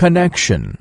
Connection.